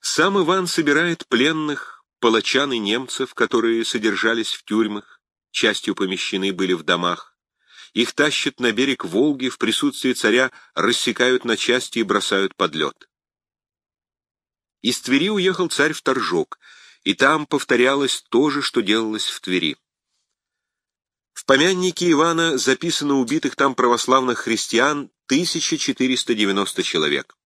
Сам Иван собирает пленных, палачан и немцев, которые содержались в тюрьмах, частью помещены были в домах. Их тащат на берег Волги, в присутствии царя рассекают на части и бросают под лед. Из Твери уехал царь в Торжок, и там повторялось то же, что делалось в Твери. В помяннике Ивана записано убитых там православных христиан 1490 человек.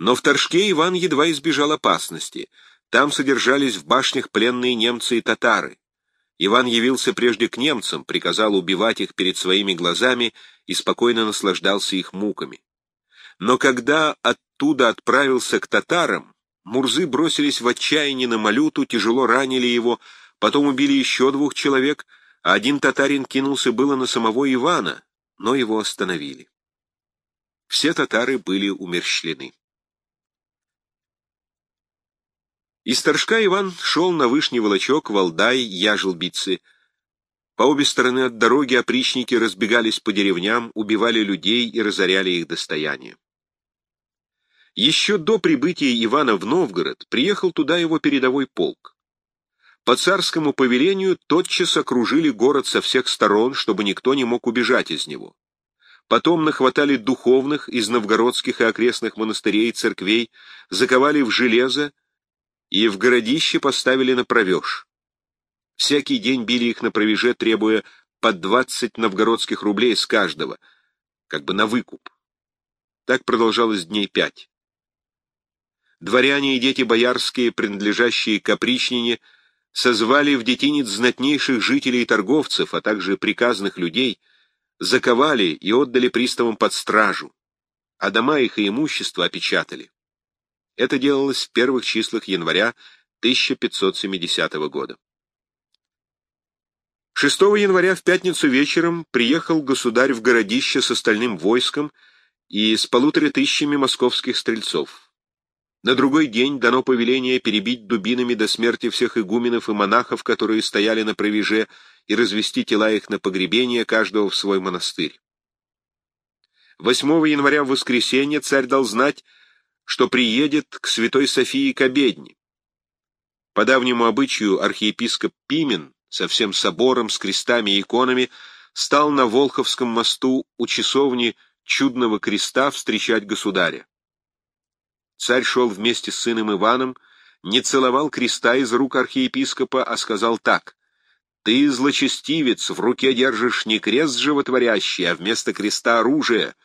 Но в Торжке Иван едва избежал опасности. Там содержались в башнях пленные немцы и татары. Иван явился прежде к немцам, приказал убивать их перед своими глазами и спокойно наслаждался их муками. Но когда оттуда отправился к татарам, мурзы бросились в отчаяние на Малюту, тяжело ранили его, потом убили еще двух человек, а один татарин кинулся было на самого Ивана, но его остановили. Все татары были умерщвлены. Из Торжка Иван шел на Вышний Волочок, Валдай, Яжелбицы. По обе стороны от дороги опричники разбегались по деревням, убивали людей и разоряли их достояние. Еще до прибытия Ивана в Новгород приехал туда его передовой полк. По царскому повелению тотчас окружили город со всех сторон, чтобы никто не мог убежать из него. Потом нахватали духовных из новгородских и окрестных монастырей и церквей, заковали в железо и в городище поставили на провеж. Всякий день били их на провеже, требуя по двадцать новгородских рублей с каждого, как бы на выкуп. Так продолжалось дней пять. Дворяне и дети боярские, принадлежащие к опричнине, созвали в детинец знатнейших жителей и торговцев, а также приказных людей, заковали и отдали приставам под стражу, а дома их и имущество опечатали. Это делалось в первых числах января 1570 года. 6 января в пятницу вечером приехал государь в городище с остальным войском и с полутора тысячами московских стрельцов. На другой день дано повеление перебить дубинами до смерти всех игуменов и монахов, которые стояли на провеже, и развести тела их на погребение каждого в свой монастырь. 8 января в воскресенье царь дал знать, что приедет к Святой Софии к обедне. По давнему обычаю архиепископ Пимен со всем собором, с крестами и иконами стал на Волховском мосту у часовни Чудного Креста встречать государя. Царь шел вместе с сыном Иваном, не целовал креста из рук архиепископа, а сказал так. «Ты, злочестивец, в руке держишь не крест животворящий, а вместо креста оружие —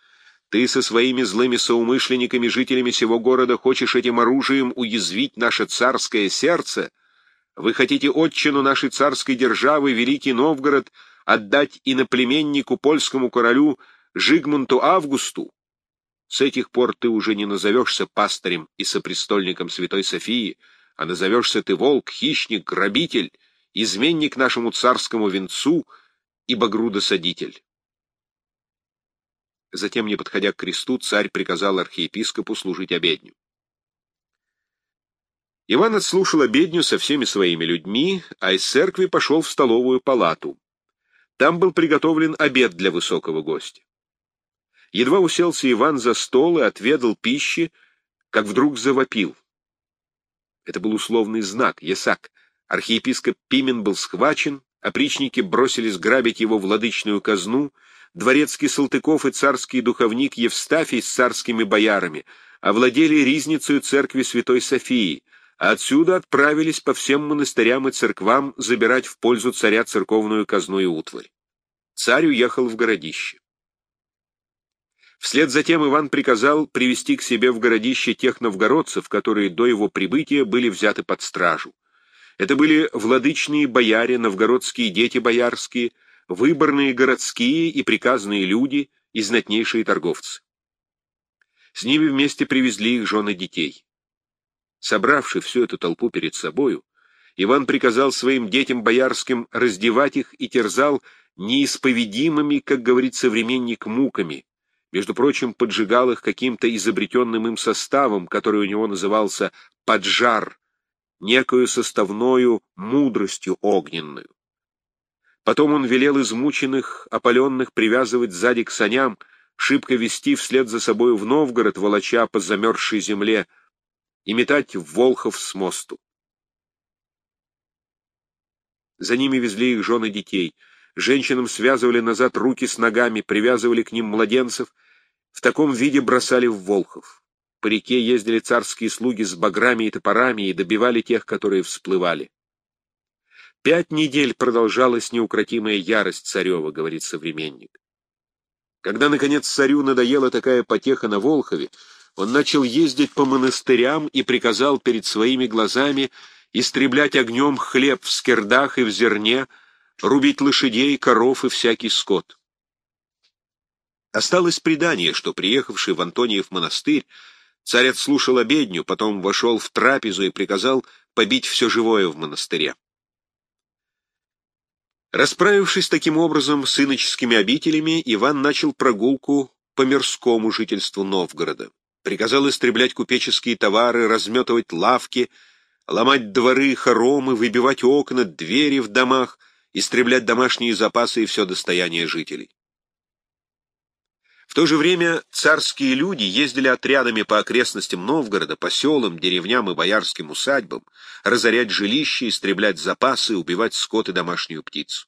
ты со своими злыми соумышленниками, жителями сего города, хочешь этим оружием уязвить наше царское сердце? Вы хотите отчину нашей царской державы, Великий Новгород, отдать иноплеменнику, польскому королю Жигмунту Августу? С этих пор ты уже не назовешься пастырем и сопрестольником Святой Софии, а назовешься ты волк, хищник, грабитель, изменник нашему царскому венцу и багрудосадитель. Затем, не подходя к кресту, царь приказал архиепископу служить обедню. Иван отслушал обедню со всеми своими людьми, а из церкви пошел в столовую палату. Там был приготовлен обед для высокого гостя. Едва уселся Иван за стол и отведал пищи, как вдруг завопил. Это был условный знак, ясак. Архиепископ Пимен был схвачен, опричники бросились грабить его владычную казну — дворецкий Салтыков и царский духовник Евстафий с царскими боярами овладели ризницей церкви Святой Софии, а отсюда отправились по всем монастырям и церквам забирать в пользу царя церковную казну и утварь. Царь уехал в городище. Вслед за тем Иван приказал привести к себе в городище тех новгородцев, которые до его прибытия были взяты под стражу. Это были владычные бояре, новгородские дети боярские, выборные городские и приказные люди и знатнейшие торговцы. С ними вместе привезли их жены детей. Собравши всю эту толпу перед собою, Иван приказал своим детям боярским раздевать их и терзал неисповедимыми, как говорит современник, муками. Между прочим, поджигал их каким-то изобретенным им составом, который у него назывался «поджар», некою составною мудростью огненную. Потом он велел измученных, опаленных привязывать сзади к саням, шибко вести вслед за собой в Новгород, волоча по замерзшей земле, и метать в Волхов с мосту. За ними везли их жены детей. Женщинам связывали назад руки с ногами, привязывали к ним младенцев, в таком виде бросали в Волхов. По реке ездили царские слуги с баграми и топорами и добивали тех, которые всплывали. Пять недель продолжалась неукротимая ярость царева, говорит современник. Когда, наконец, царю надоела такая потеха на Волхове, он начал ездить по монастырям и приказал перед своими глазами истреблять огнем хлеб в скирдах и в зерне, рубить лошадей, коров и всякий скот. Осталось предание, что, приехавший в Антониев монастырь, царь отслушал обедню, потом вошел в трапезу и приказал побить все живое в монастыре. Расправившись таким образом с иноческими обителями, Иван начал прогулку по мирскому жительству Новгорода. Приказал истреблять купеческие товары, разметывать лавки, ломать дворы, хоромы, выбивать окна, двери в домах, истреблять домашние запасы и все достояние жителей. В то же время царские люди ездили отрядами по окрестностям Новгорода, по селам, деревням и боярским усадьбам, разорять жилища, истреблять запасы, убивать скот и домашнюю птицу.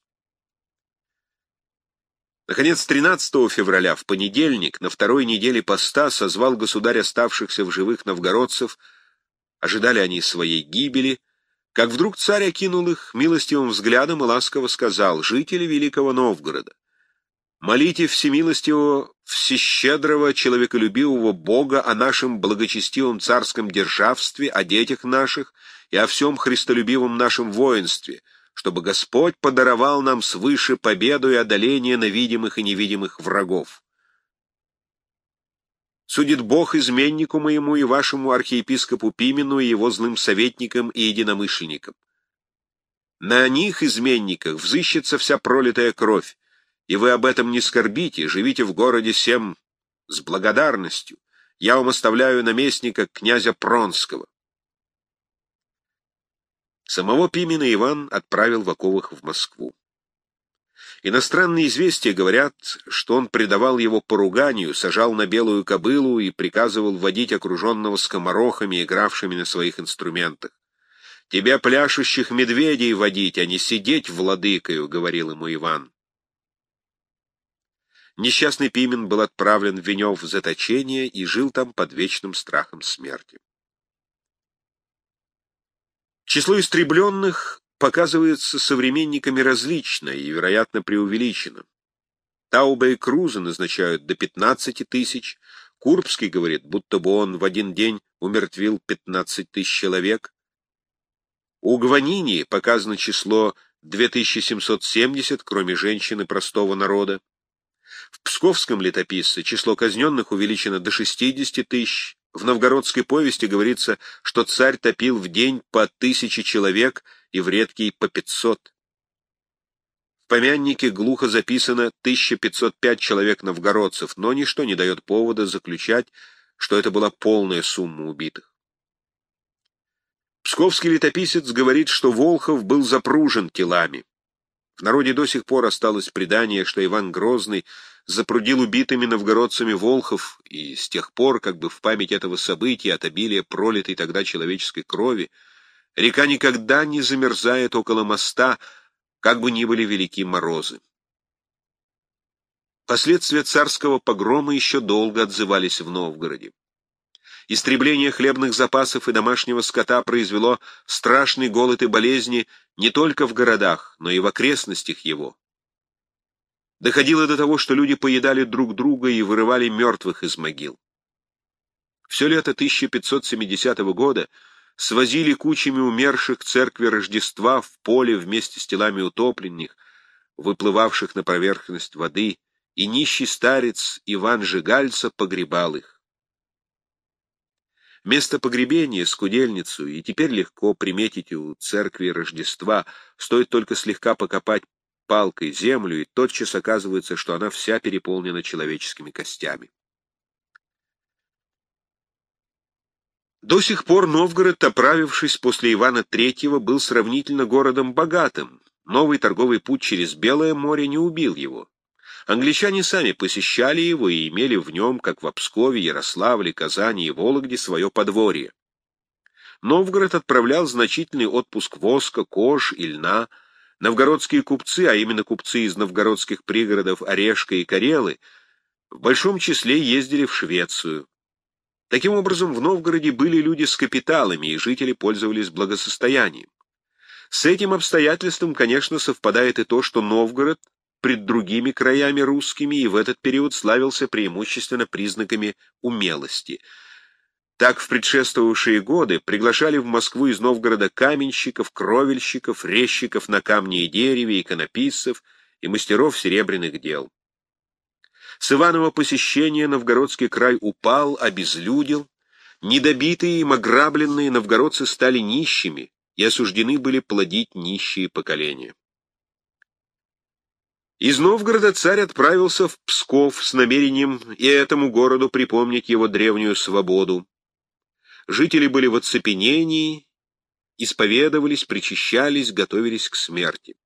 Наконец, 13 февраля, в понедельник, на второй неделе поста, созвал государь оставшихся в живых новгородцев, ожидали они своей гибели, как вдруг царь окинул их милостивым взглядом и ласково сказал, «Жители Великого Новгорода, Молите всемилостивого, всещедрого, человеколюбивого Бога о нашем благочестивом царском державстве, о детях наших и о всем христолюбивом нашем воинстве, чтобы Господь подаровал нам свыше победу и одоление на видимых и невидимых врагов. Судит Бог изменнику моему и вашему архиепископу Пимену и его злым советникам и единомышленникам. На них, изменниках, взыщется вся пролитая кровь, и вы об этом не скорбите, живите в городе всем с благодарностью. Я вам оставляю наместника князя Пронского. Самого Пимена Иван отправил в оковах в Москву. Иностранные известия говорят, что он предавал его поруганию, сажал на белую кобылу и приказывал водить окруженного скоморохами, игравшими на своих инструментах. «Тебя, пляшущих медведей, водить, а не сидеть владыкою», — говорил ему Иван. Несчастный Пимен был отправлен в Венев в заточение и жил там под вечным страхом смерти. Число истребленных показывается современниками различно и, вероятно, преувеличено. Тауба и Круза назначают до 15 тысяч, Курбский говорит, будто бы он в один день умертвил 15 тысяч человек. У Гванини показано число 2770, кроме женщин и простого народа. В Псковском летописце число казненных увеличено до 60 тысяч. В новгородской повести говорится, что царь топил в день по тысяче человек и в редкий по 500. В помяннике глухо записано 1505 человек новгородцев, но ничто не дает повода заключать, что это была полная сумма убитых. Псковский летописец говорит, что Волхов был запружен телами. В народе до сих пор осталось предание, что Иван Грозный запрудил убитыми новгородцами волхов, и с тех пор, как бы в память этого события от обилия пролитой тогда человеческой крови, река никогда не замерзает около моста, как бы ни были велики морозы. Последствия царского погрома еще долго отзывались в Новгороде. Истребление хлебных запасов и домашнего скота произвело страшный голод и болезни не только в городах, но и в окрестностях его. Доходило до того, что люди поедали друг друга и вырывали мертвых из могил. Все лето 1570 года свозили кучами умерших церкви Рождества в поле вместе с телами утопленных, выплывавших на поверхность воды, и нищий старец Иван Жигальца погребал их. Место погребения, скудельницу, и теперь легко приметить у церкви Рождества, стоит только слегка покопать палкой землю, и тотчас оказывается, что она вся переполнена человеческими костями. До сих пор Новгород, оправившись после Ивана III, был сравнительно городом богатым. Новый торговый путь через Белое море не убил его. Англичане сами посещали его и имели в нем, как в Пскове, Ярославле, Казани и Вологде, свое подворье. Новгород отправлял значительный отпуск воска, кож и льна. Новгородские купцы, а именно купцы из новгородских пригородов Орешка и Карелы, в большом числе ездили в Швецию. Таким образом, в Новгороде были люди с капиталами, и жители пользовались благосостоянием. С этим обстоятельством, конечно, совпадает и то, что Новгород пред другими краями русскими и в этот период славился преимущественно признаками умелости. Так в предшествовавшие годы приглашали в Москву из Новгорода каменщиков, кровельщиков, резчиков на камне и дереве, иконописцев и мастеров серебряных дел. С Иванова посещения новгородский край упал, обезлюдил, недобитые им ограбленные новгородцы стали нищими и осуждены были плодить нищие поколения. Из Новгорода царь отправился в Псков с намерением и этому городу припомнить его древнюю свободу. Жители были в оцепенении, исповедовались, причащались, готовились к смерти.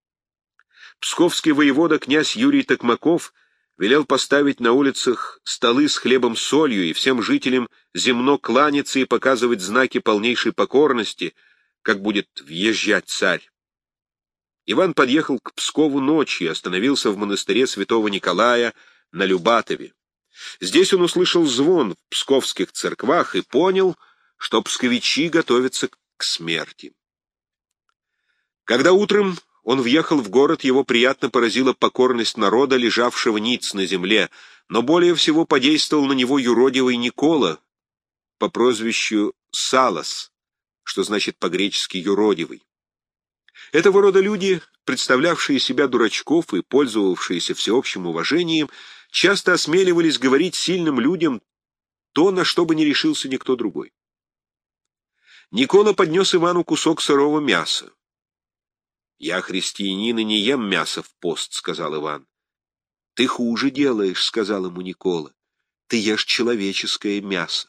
Псковский воевода князь Юрий Токмаков велел поставить на улицах столы с хлебом-солью и всем жителям земно кланяться и показывать знаки полнейшей покорности, как будет въезжать царь. Иван подъехал к Пскову ночью и остановился в монастыре святого Николая на Любатове. Здесь он услышал звон в псковских церквах и понял, что псковичи готовятся к смерти. Когда утром он въехал в город, его приятно поразила покорность народа, лежавшего ниц на земле, но более всего подействовал на него юродивый Никола по прозвищу Салас, что значит по-гречески «юродивый». Этого рода люди, представлявшие себя дурачков и пользовавшиеся всеобщим уважением, часто осмеливались говорить сильным людям то, на что бы не решился никто другой. Никола поднес Ивану кусок сырого мяса. «Я христианин и не ем мясо в пост», — сказал Иван. «Ты хуже делаешь», — сказал ему Никола. «Ты ешь человеческое мясо».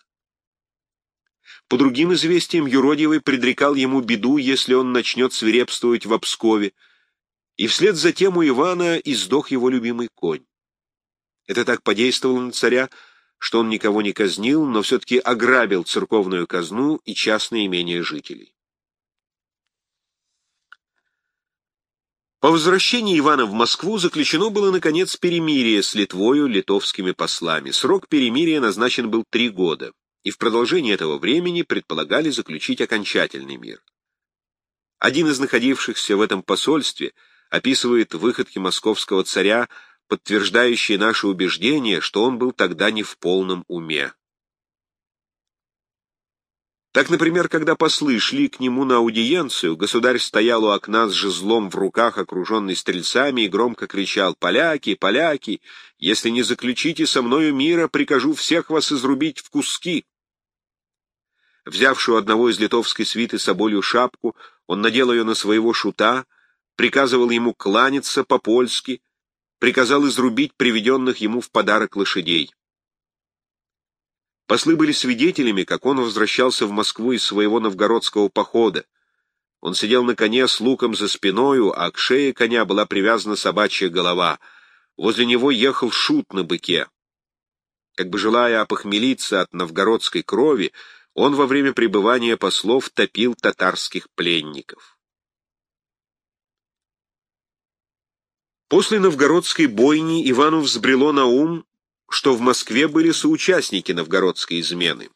По другим известиям, юродивый предрекал ему беду, если он начнет свирепствовать в Обскове, и вслед за тем у Ивана издох его любимый конь. Это так подействовало на царя, что он никого не казнил, но все-таки ограбил церковную казну и частные имения жителей. По возвращении Ивана в Москву заключено было, наконец, перемирие с Литвою, литовскими послами. Срок перемирия назначен был три года и в продолжении этого времени предполагали заключить окончательный мир. Один из находившихся в этом посольстве описывает выходки московского царя, подтверждающие наше убеждение, что он был тогда не в полном уме. Так, например, когда послы шли к нему на аудиенцию, государь стоял у окна с жезлом в руках, окруженный стрельцами, и громко кричал «Поляки, поляки! Если не заключите со мною мира, прикажу всех вас изрубить в куски!» Взявшую одного из литовской свиты соболью шапку, он надел ее на своего шута, приказывал ему кланяться по-польски, приказал изрубить приведенных ему в подарок лошадей. Послы были свидетелями, как он возвращался в Москву из своего новгородского похода. Он сидел на коне с луком за спиною, а к шее коня была привязана собачья голова. Возле него ехал шут на быке. Как бы желая опохмелиться от новгородской крови, он во время пребывания послов топил татарских пленников. После новгородской бойни Ивану взбрело на ум, что в Москве были соучастники новгородской измены.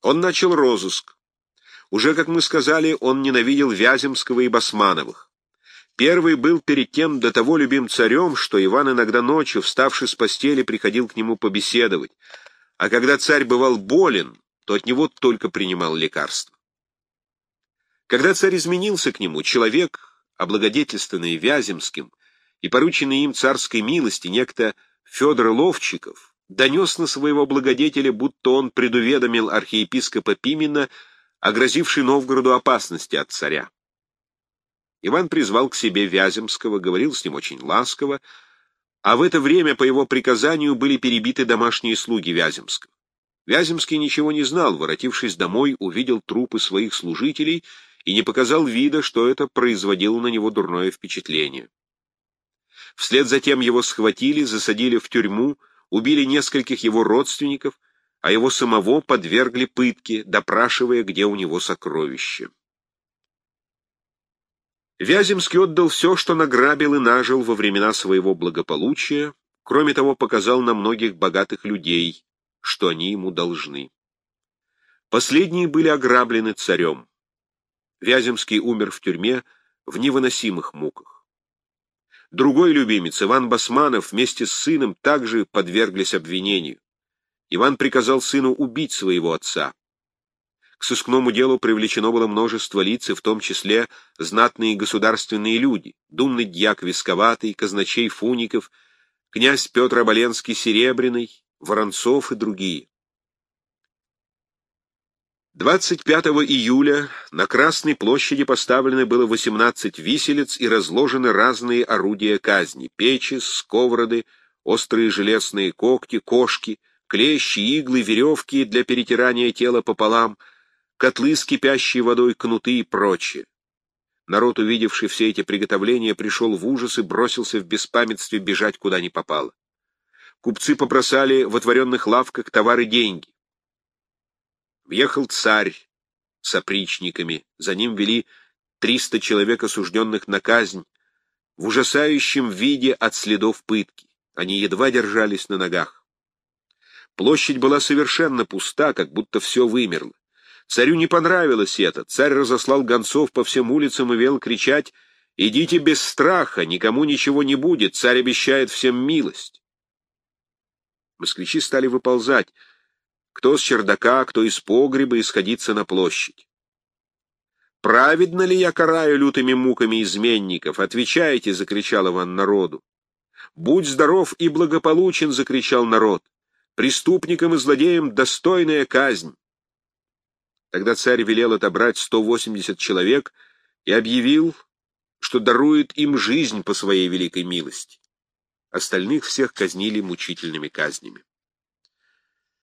Он начал розыск. Уже, как мы сказали, он ненавидел Вяземского и Басмановых. Первый был перед тем до того любим царем, что Иван иногда ночью, вставший с постели, приходил к нему побеседовать, а когда царь бывал болен, то от него только принимал лекарства. Когда царь изменился к нему, человек, облагодетельственный Вяземским и порученный им царской милости, некто Федор Ловчиков, донес на своего благодетеля, будто он предуведомил архиепископа Пимена о Новгороду опасности от царя. Иван призвал к себе Вяземского, говорил с ним очень ласково, а в это время по его приказанию были перебиты домашние слуги Вяземского. Вяземский ничего не знал, воротившись домой, увидел трупы своих служителей и не показал вида, что это производило на него дурное впечатление. Вслед за тем его схватили, засадили в тюрьму, убили нескольких его родственников, а его самого подвергли пытке, допрашивая, где у него сокровища. Вяземский отдал все, что награбил и нажил во времена своего благополучия, кроме того, показал на многих богатых людей, что они ему должны. Последние были ограблены царем. Вяземский умер в тюрьме в невыносимых муках. Другой любимец, Иван Басманов, вместе с сыном также подверглись обвинению. Иван приказал сыну убить своего отца. К сыскному делу привлечено было множество лиц, в том числе знатные государственные люди, думный дьяк Висковатый, казначей Фуников, князь Петр Оболенский Серебряный, Воронцов и другие. 25 июля на Красной площади поставлены было 18 виселиц и разложены разные орудия казни — печи, сковороды, острые железные когти, кошки, клещи, иглы, веревки для перетирания тела пополам — котлы с кипящей водой, кнуты и прочее. Народ, увидевший все эти приготовления, пришел в ужас и бросился в беспамятстве бежать куда ни попало. Купцы побросали в отворенных лавках товары деньги. Въехал царь с опричниками, за ним вели триста человек, осужденных на казнь, в ужасающем виде от следов пытки. Они едва держались на ногах. Площадь была совершенно пуста, как будто все вымерло. Царю не понравилось это. Царь разослал гонцов по всем улицам и вел кричать «Идите без страха, никому ничего не будет, царь обещает всем милость». Москвичи стали выползать, кто с чердака, кто из погреба, и сходиться на площадь. «Праведно ли я караю лютыми муками изменников? Отвечайте!» — закричал Иван народу. «Будь здоров и благополучен!» — закричал народ. «Преступникам и злодеям достойная казнь!» Тогда царь велел отобрать 180 человек и объявил, что дарует им жизнь по своей великой милости. Остальных всех казнили мучительными казнями.